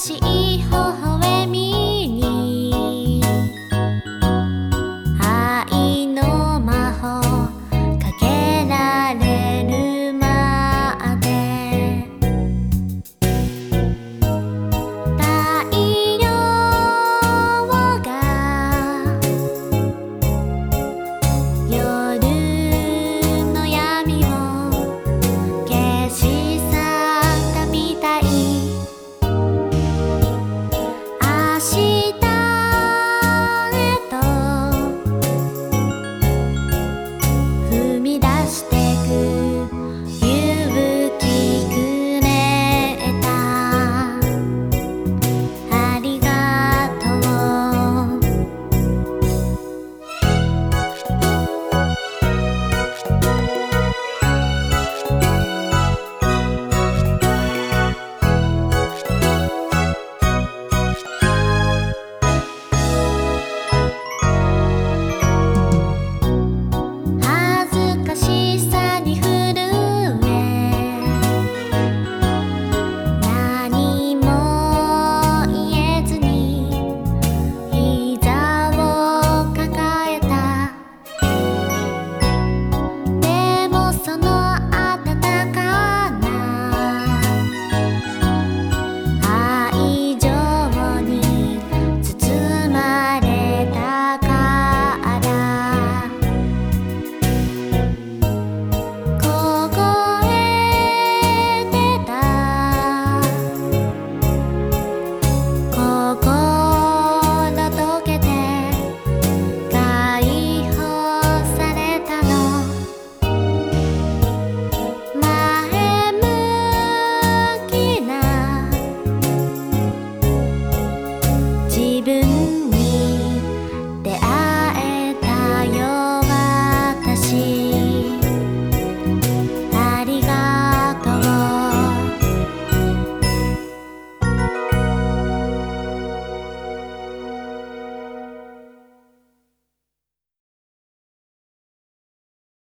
しい